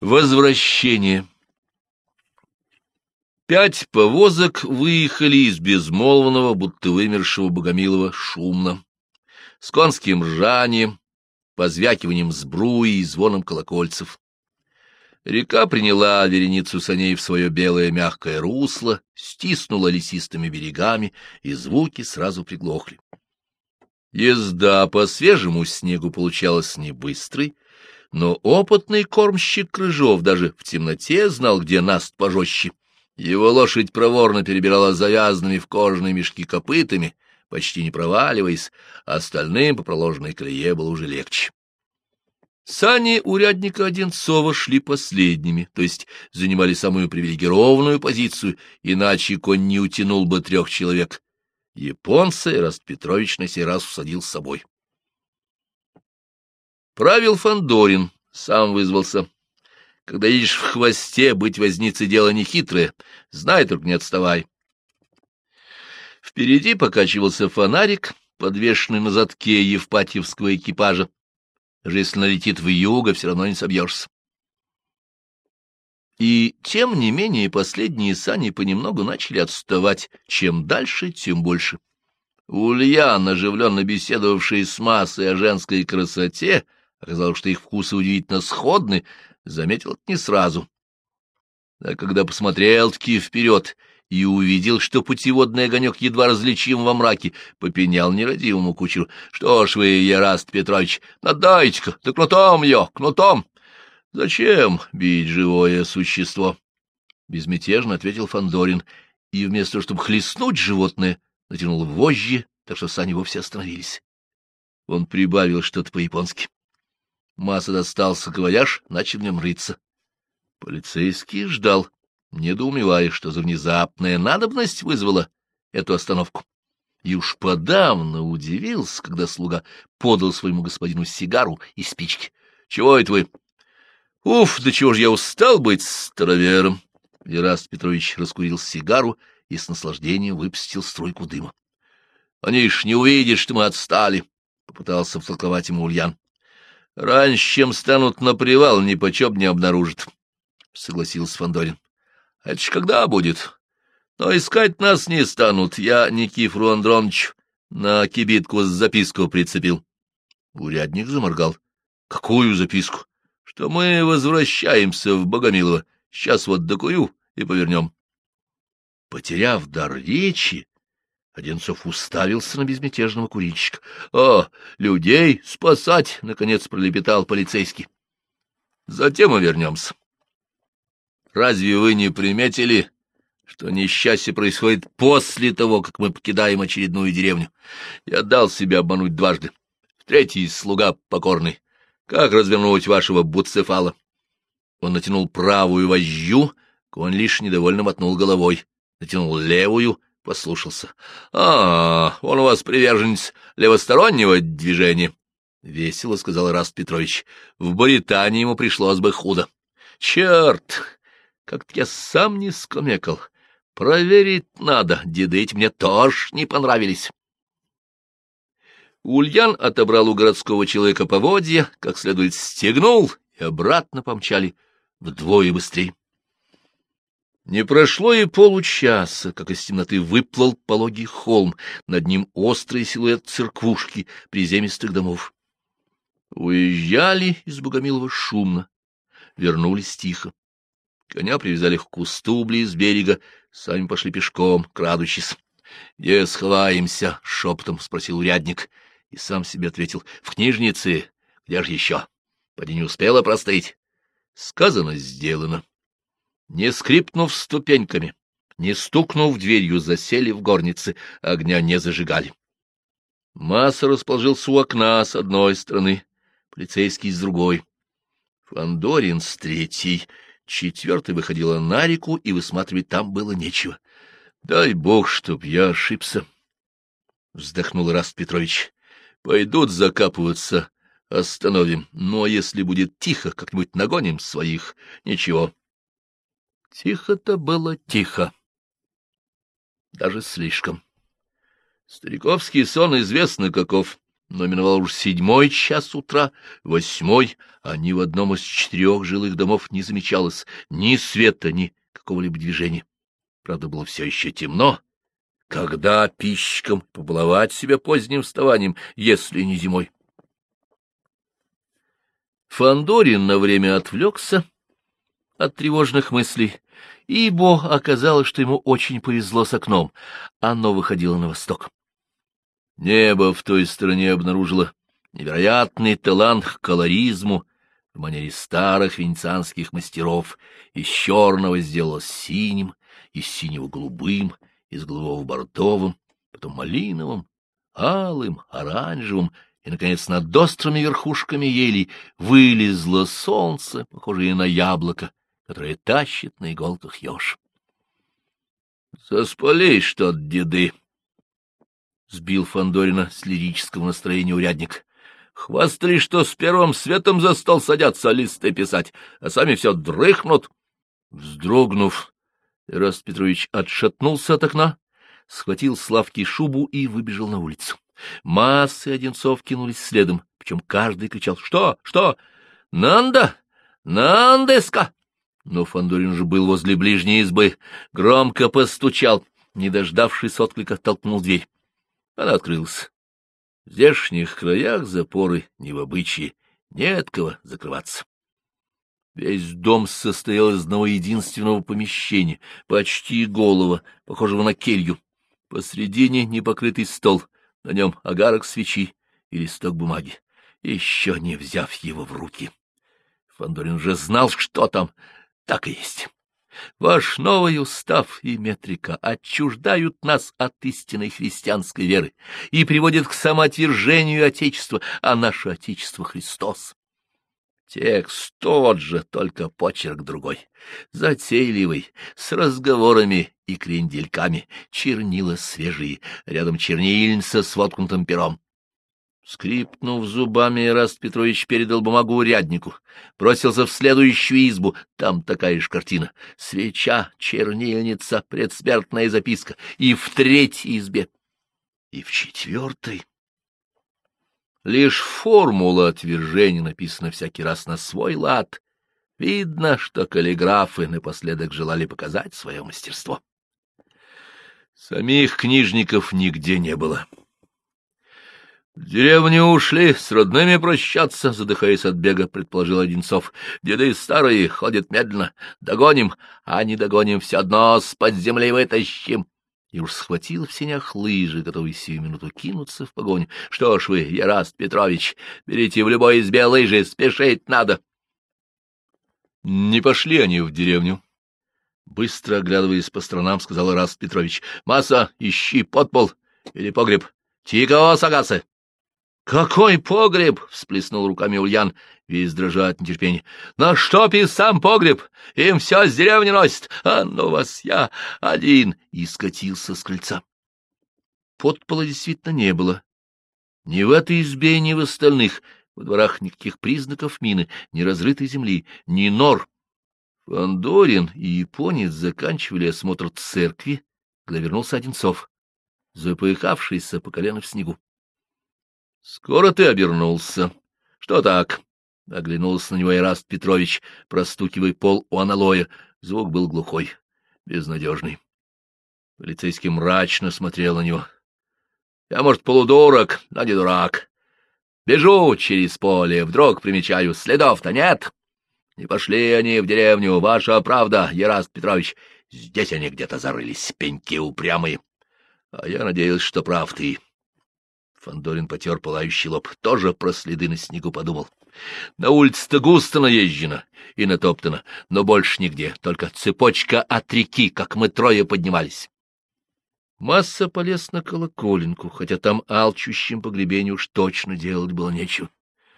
Возвращение Пять повозок выехали из безмолвного, будто вымершего Богомилова шумно, с конским ржанием, позвякиванием сбруи и звоном колокольцев. Река приняла вереницу саней в свое белое мягкое русло, стиснула лесистыми берегами, и звуки сразу приглохли. Езда по свежему снегу получалась не быстрой, но опытный кормщик Крыжов даже в темноте знал, где наст пожестче — его лошадь проворно перебирала завязанными в кожаные мешки копытами, почти не проваливаясь, а остальным по проложенной колее было уже легче. Сани урядника Одинцова шли последними, то есть занимали самую привилегированную позицию, иначе конь не утянул бы трех человек. Японца Ираст Петрович на сей раз усадил с собой. Правил Фандорин, сам вызвался. Когда едешь в хвосте, быть возницей дело нехитрое. Знай, только не отставай. Впереди покачивался фонарик, подвешенный на задке Евпатьевского экипажа. Даже если налетит в юго, все равно не собьешься. И тем не менее последние сани понемногу начали отставать. Чем дальше, тем больше. Ульян, оживленно беседовавший с массой о женской красоте, оказалось, что их вкусы удивительно сходны, заметил это не сразу. А когда посмотрел-таки вперед и увидел, что путеводный огонек едва различим во мраке, попенял нерадивому кучеру. — Что ж вы, Яраст Петрович, надайте-ка, да кнутом ее, кнутом! — Зачем бить живое существо? — безмятежно ответил Фандорин, и вместо того, чтобы хлестнуть животное, натянул вожжи, так что сани вовсе остановились. Он прибавил что-то по-японски. Масса достал саквояж, начал в нем рыться. Полицейский ждал, недоумевая, что за внезапная надобность вызвала эту остановку. И уж подавно удивился, когда слуга подал своему господину сигару и спички. — Чего это вы? — Уф, да чего ж я устал быть старовером! Ераст Петрович раскурил сигару и с наслаждением выпустил струйку дыма. — Они ж не увидят, что мы отстали! — попытался втолковать ему Ульян. — Раньше, чем станут на привал, ни почем не обнаружат, — согласился Фандорин. Это ж когда будет? Но искать нас не станут. Я Никифору Андроновичу на кибитку с записку прицепил. Урядник заморгал. — Какую записку? — Что мы возвращаемся в Богомилово. Сейчас вот докую и повернем. Потеряв дар речи, Одинцов уставился на безмятежного курильщика. — О, людей спасать! — наконец пролепетал полицейский. — Затем мы вернемся. Разве вы не приметили, что несчастье происходит после того, как мы покидаем очередную деревню? Я дал себя обмануть дважды. Третий слуга покорный. Как развернуть вашего буцефала? Он натянул правую вожжу, конь лишь недовольно мотнул головой. Натянул левую — послушался. — А, он у вас приверженец левостороннего движения, — весело сказал Раст Петрович. — В Британии ему пришлось бы худо. — Черт! Как-то я сам не скомекал. Проверить надо, деды мне тоже не понравились. Ульян отобрал у городского человека поводья, как следует стегнул, и обратно помчали вдвое быстрее. Не прошло и получаса, как из темноты выплыл пологий холм, над ним острый силуэт церквушки приземистых домов. Уезжали из Богомилова шумно, вернулись тихо. Коня привязали к кусту близ берега, сами пошли пешком, крадучись. — Где сховаемся? — шепотом спросил урядник, и сам себе ответил. — В книжнице. Где же еще? Поди не успела простыть. Сказано, сделано. Не скрипнув ступеньками, не стукнув дверью, засели в горнице, огня не зажигали. Масса расположился у окна с одной стороны, полицейский с другой. Фандорин с третьей, четвертый выходила на реку, и высматривать там было нечего. — Дай бог, чтоб я ошибся, — вздохнул Раст Петрович. — Пойдут закапываться, остановим. А если будет тихо, как-нибудь нагоним своих, ничего. Тихо-то было тихо. Даже слишком. Стариковский сон известно каков. но миновал уж седьмой час утра, восьмой, а ни в одном из четырех жилых домов не замечалось ни света, ни какого-либо движения. Правда, было все еще темно. Когда пищикам побаловать себя поздним вставанием, если не зимой? Фандорин на время отвлекся от тревожных мыслей, ибо оказалось, что ему очень повезло с окном. Оно выходило на восток. Небо в той стороне обнаружило невероятный талант к колоризму в манере старых венецианских мастеров. Из черного сделалось синим, из синего голубым, из голубого бордовым, потом малиновым, алым, оранжевым, и, наконец, над острыми верхушками ели вылезло солнце, похожее на яблоко, которое тащит на иголках еж. — Заспали что-то, деды! — сбил Фандорина с лирического настроения урядник. — Хвастали, что с первым светом за стол садятся листы писать, а сами все дрыхнут. Вздрогнув, Ираст Петрович отшатнулся от окна, схватил с лавки шубу и выбежал на улицу. Массы одинцов кинулись следом, причем каждый кричал «Что? Что? Нанда? Нандеска!» Но Фандорин же был возле ближней избы, громко постучал, не дождавшись отклика, толкнул дверь. Она открылась. В здешних краях запоры не в обычае, не от кого закрываться. Весь дом состоял из одного единственного помещения, почти голого, похожего на келью. Посредине непокрытый стол, на нем огарок свечи и листок бумаги, еще не взяв его в руки. Фандорин уже знал, что там, так и есть. Ваш новый устав и метрика отчуждают нас от истинной христианской веры и приводят к самоотвержению Отечества, а наше Отечество — Христос. Текст тот же, только почерк другой, затейливый, с разговорами и крендельками, чернила свежие, рядом чернильница с воткнутым пером. Скрипнув зубами, Раст Петрович передал бумагу уряднику, бросился в следующую избу, там такая же картина. Свеча, чернильница, предсмертная записка. И в третьей избе, и в четвертой. Лишь формула отвержения написана всякий раз на свой лад. Видно, что каллиграфы напоследок желали показать свое мастерство. Самих книжников нигде не было. — В деревню ушли, с родными прощаться, — задыхаясь от бега, предположил Одинцов. — Деды старые, ходят медленно. Догоним, а не догоним, все одно с-под земли вытащим. И уж схватил в сенях лыжи, готовый сию минуту кинуться в погоню. — Что ж вы, Яраст Петрович, берите в любой избе лыжи, спешить надо. Не пошли они в деревню. Быстро оглядываясь по сторонам, сказал Раст Петрович. — Масса, ищи подпол или погреб. Тикао, Сагасы! — Какой погреб? — всплеснул руками Ульян, весь дрожа от нетерпения. — На что сам погреб? Им все с деревни носит. А ну вас я один! И скатился с крыльца. Подпола действительно не было. Ни в этой избе, ни в остальных. Во дворах никаких признаков мины, ни разрытой земли, ни нор. Фандорин и японец заканчивали осмотр церкви, когда вернулся Одинцов, запыхавшийся по колено в снегу. — Скоро ты обернулся. — Что так? — оглянулся на него Ираст Петрович, простукивая пол у аналоя. Звук был глухой, безнадежный. Полицейский мрачно смотрел на него. — Я, может, полудурок, но не дурак. Бежу через поле, вдруг примечаю, следов-то нет. Не пошли они в деревню, ваша правда, Яраст Петрович. Здесь они где-то зарылись, пеньки упрямые. А я надеялся, что прав ты. Фандорин потер пылающий лоб. Тоже про следы на снегу подумал. На улице-то густо наезжено и натоптано, но больше нигде, только цепочка от реки, как мы трое поднимались. Масса полез на колоколенку, хотя там алчущим погребению уж точно делать было нечего.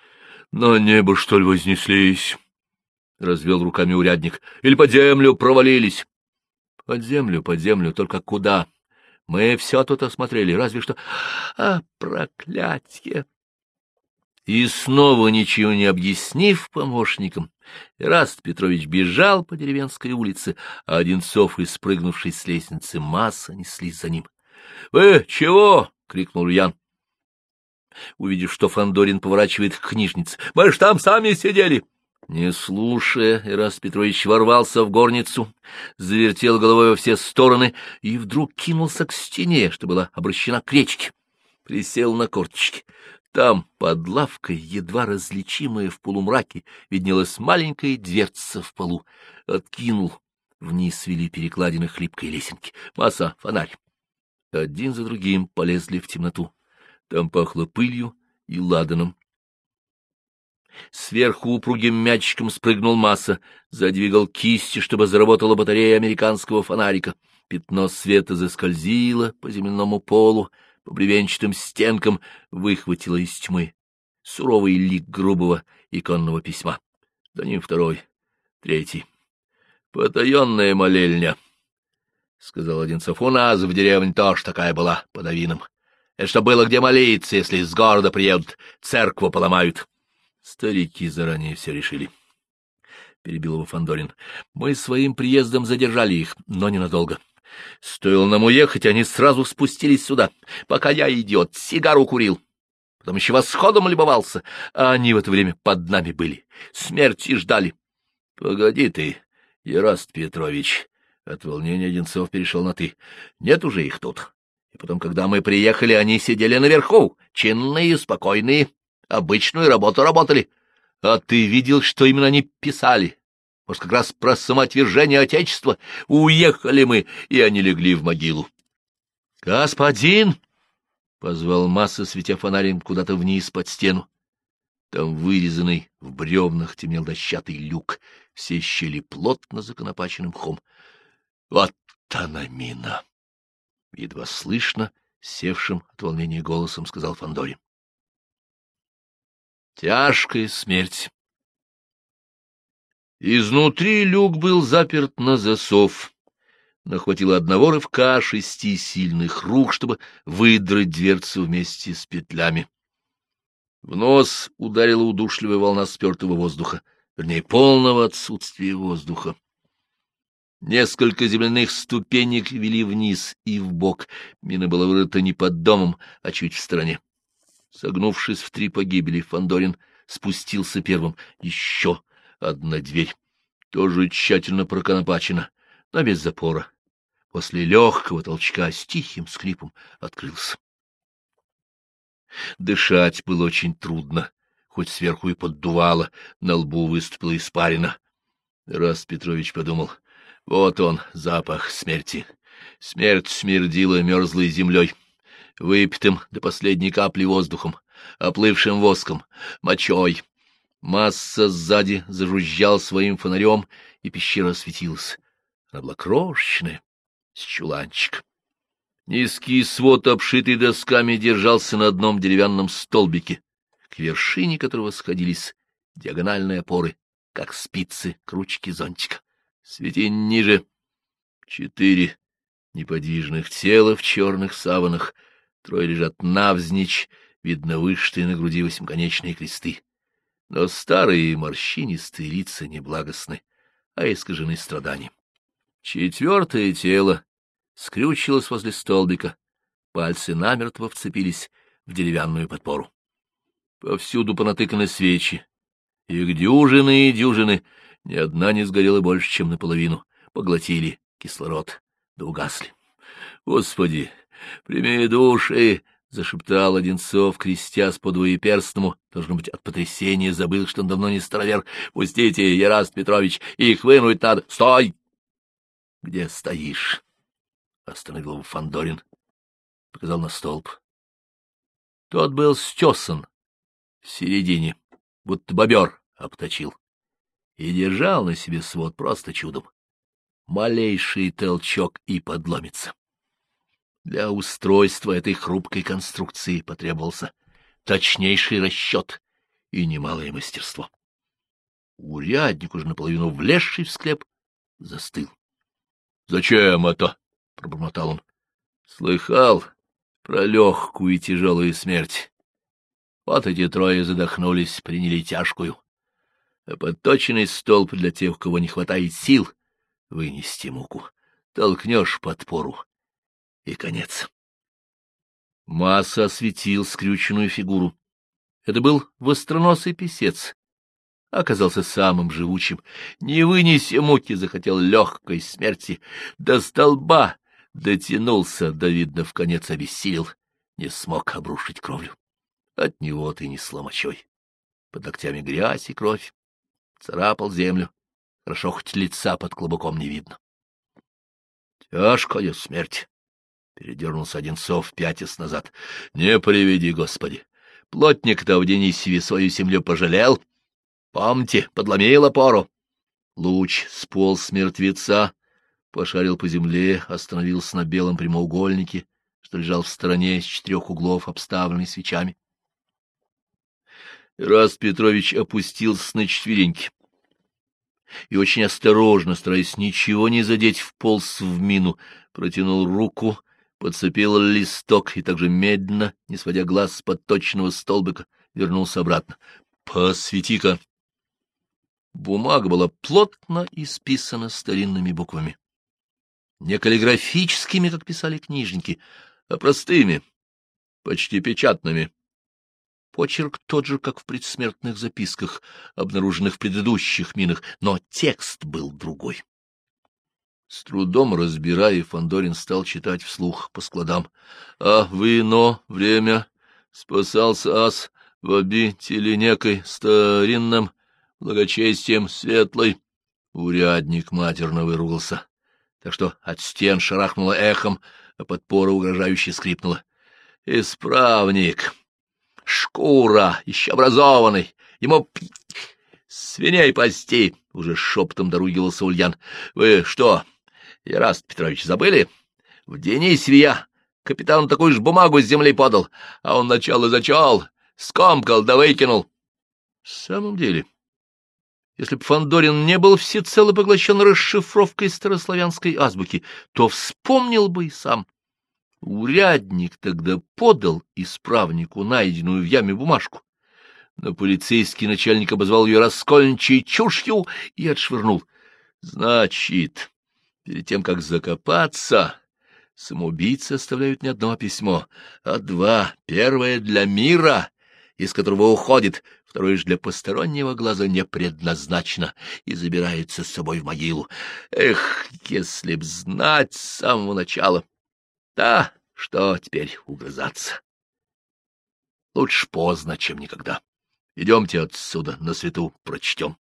— На небо, что ли, вознеслись? — развел руками урядник. — Или под землю провалились? — Под землю, под землю, только куда? Мы все тут осмотрели, разве что... А, проклятие! И снова, ничего не объяснив помощникам, Раст Петрович бежал по деревенской улице, а Одинцов и спрыгнувший с лестницы масса неслись за ним. — Вы чего? — крикнул Ян. увидев, что Фандорин поворачивает к книжнице. — Мы ж там сами сидели! Не слушая, Ирас Петрович ворвался в горницу, завертел головой во все стороны и вдруг кинулся к стене, что была обращена к речке. Присел на корточки. Там, под лавкой, едва различимая в полумраке, виднелась маленькая дверца в полу. Откинул. Вниз вели перекладины хлипкой лесенки. Масса, фонарь. Один за другим полезли в темноту. Там пахло пылью и ладаном. Сверху упругим мячиком спрыгнул масса, задвигал кисти, чтобы заработала батарея американского фонарика. Пятно света заскользило по земляному полу, по бревенчатым стенкам, выхватило из тьмы суровый лик грубого иконного письма. За ним второй, третий. Потаенная молельня, — сказал Одинцов. — У нас в деревне тоже такая была, под Авином. Это что было где молиться, если с города приедут, церкву поломают. Старики заранее все решили. Перебил его Фандорин. Мы своим приездом задержали их, но ненадолго. Стоило нам уехать, они сразу спустились сюда. Пока я, идиот, сигару курил. Потом еще восходом любовался, а они в это время под нами были. Смерти ждали. — Погоди ты, Ераст Петрович. От волнения Одинцов перешел на «ты». Нет уже их тут. И потом, когда мы приехали, они сидели наверху, чинные, спокойные, обычную работу работали. А ты видел, что именно они писали? Может, как раз про самоотвержение Отечества. Уехали мы, и они легли в могилу. — Господин! — позвал Масса, светя фонарем куда-то вниз под стену. Там вырезанный в бревнах темнел дощатый люк, все щели плотно законопаченным мхом. — Вот она мина! — едва слышно, севшим от волнения голосом сказал Фандорин. Тяжкая смерть. Изнутри люк был заперт на засов, но хватило одного рывка шести сильных рук, чтобы выдрать дверцу вместе с петлями. В нос ударила удушливая волна спертого воздуха, вернее, полного отсутствия воздуха. Несколько земляных ступенек вели вниз и вбок. Мина была вырыта не под домом, а чуть в стороне. Согнувшись в три погибели, Фандорин спустился первым. Еще одна дверь, тоже тщательно проконопачена, но без запора. После легкого толчка с тихим скрипом открылся. Дышать было очень трудно, хоть сверху и поддувало, на лбу выступила испарина. Раз Петрович подумал, вот он, запах смерти. Смерть смердила мерзлой землей выпитым до последней капли воздухом, оплывшим воском, мочой. Масса сзади зажужжал своим фонарем, и пещера осветилась. Она была крошечная, с чуланчик. Низкий свод, обшитый досками, держался на одном деревянном столбике, к вершине которого сходились диагональные опоры, как спицы к зонтика. Свети ниже. Четыре неподвижных тела в черных саванах — Трое лежат навзничь, видно вышитые на груди восьмиконечные кресты. Но старые морщинистые лица неблагостны, а искажены страданием. Четвертое тело скрючилось возле столбика, пальцы намертво вцепились в деревянную подпору. Повсюду понатыканы свечи. Их дюжины и дюжины, ни одна не сгорела больше, чем наполовину, поглотили кислород, да угасли. Господи, Прими души! — зашептал Одинцов, крестясь по двоеперстному. Должно быть, от потрясения забыл, что он давно не старовер. — Пустите, Яраст Петрович, их вынуть надо. Стой! — Где стоишь? — остановил его Фандорин. Показал на столб. Тот был стесан в середине, будто бобер обточил, и держал на себе свод просто чудом. Малейший толчок и подломится. Для устройства этой хрупкой конструкции потребовался точнейший расчет и немалое мастерство. Урядник, уже наполовину влезший в склеп, застыл. — Зачем это? — пробормотал он. — Слыхал про легкую и тяжелую смерть. Вот эти трое задохнулись, приняли тяжкую. А подточенный столб для тех, у кого не хватает сил, вынести муку. Толкнешь подпору, и конец. Масса осветил скрюченную фигуру. Это был востроносый писец. Оказался самым живучим. Не вынеся муки, захотел легкой смерти. До столба дотянулся, да, видно, в конец обессилел. Не смог обрушить кровлю. От него ты не сломочой. Под ногтями грязь и кровь. Царапал землю. Хорошо, хоть лица под клобуком не видно. Тяжкая смерть. Передернулся Одинцов, пятясь назад. Не приведи, Господи. Плотник-то в Денисеве свою землю пожалел. Помните, подломил опору. Луч сполз с мертвеца, пошарил по земле, остановился на белом прямоугольнике, что лежал в стороне с четырех углов, обставленный свечами. Раст Петрович опустился на четвереньки и очень осторожно, стараясь ничего не задеть, вполз в мину, протянул руку, подцепил листок и также медленно, не сводя глаз с подточенного столбика, вернулся обратно. — Посвети-ка! Бумага была плотно исписана старинными буквами. Не каллиграфическими, как писали книжники, а простыми, почти печатными. Почерк тот же, как в предсмертных записках, обнаруженных в предыдущих минах, но текст был другой. С трудом разбирая, Фандорин стал читать вслух по складам. «А вино, время, спасался ас в обители некой старинным благочестием светлой». Урядник матерно выругался, так что от стен шарахнуло эхом, а подпора угрожающе скрипнула. «Исправник! Шкура! Еще образованный! Ему свиней пасти!» — уже шепотом доругивался Ульян. «Вы что, Яраст Петрович, забыли? В Денисеве я капитану такую же бумагу с земли подал, а он начало зачал, скомкал да выкинул. В самом деле, если бы Фандорин не был всецело поглощен расшифровкой старославянской азбуки, то вспомнил бы и сам. Урядник тогда подал исправнику найденную в яме бумажку, но полицейский начальник обозвал ее раскольничей чушью и отшвырнул. Значит, Перед тем, как закопаться, самоубийцы оставляют не одно письмо, а два. Первое для мира, из которого уходит, второе же для постороннего глаза не предназначено и забирается с собой в могилу. Эх, если б знать с самого начала. Да, что теперь угрызаться? Лучше поздно, чем никогда. Идемте отсюда, на свету прочтем.